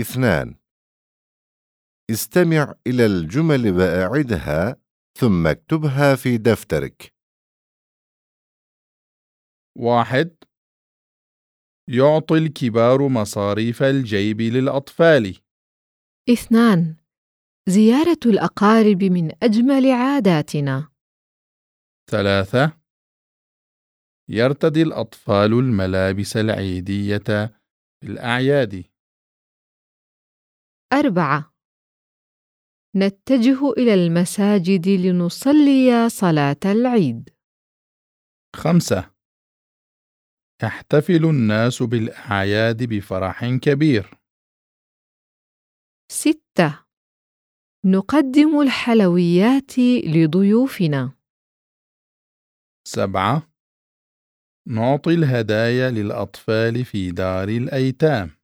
اثنان. استمع إلى الجمل وأعدها ثم اكتبها في دفترك. واحد. يعطي الكبار مصاريف الجيب للأطفال. اثنان. زيارة الأقارب من أجمل عاداتنا. ثلاثة. يرتدي الأطفال الملابس العيدية في الأعياد أربعة. نتجه إلى المساجد لنصلي صلاة العيد. خمسة. يحتفل الناس بالأعياد بفرح كبير. ستة. نقدم الحلويات لضيوفنا. سبعة. نعطي الهدايا للأطفال في دار الأيتام.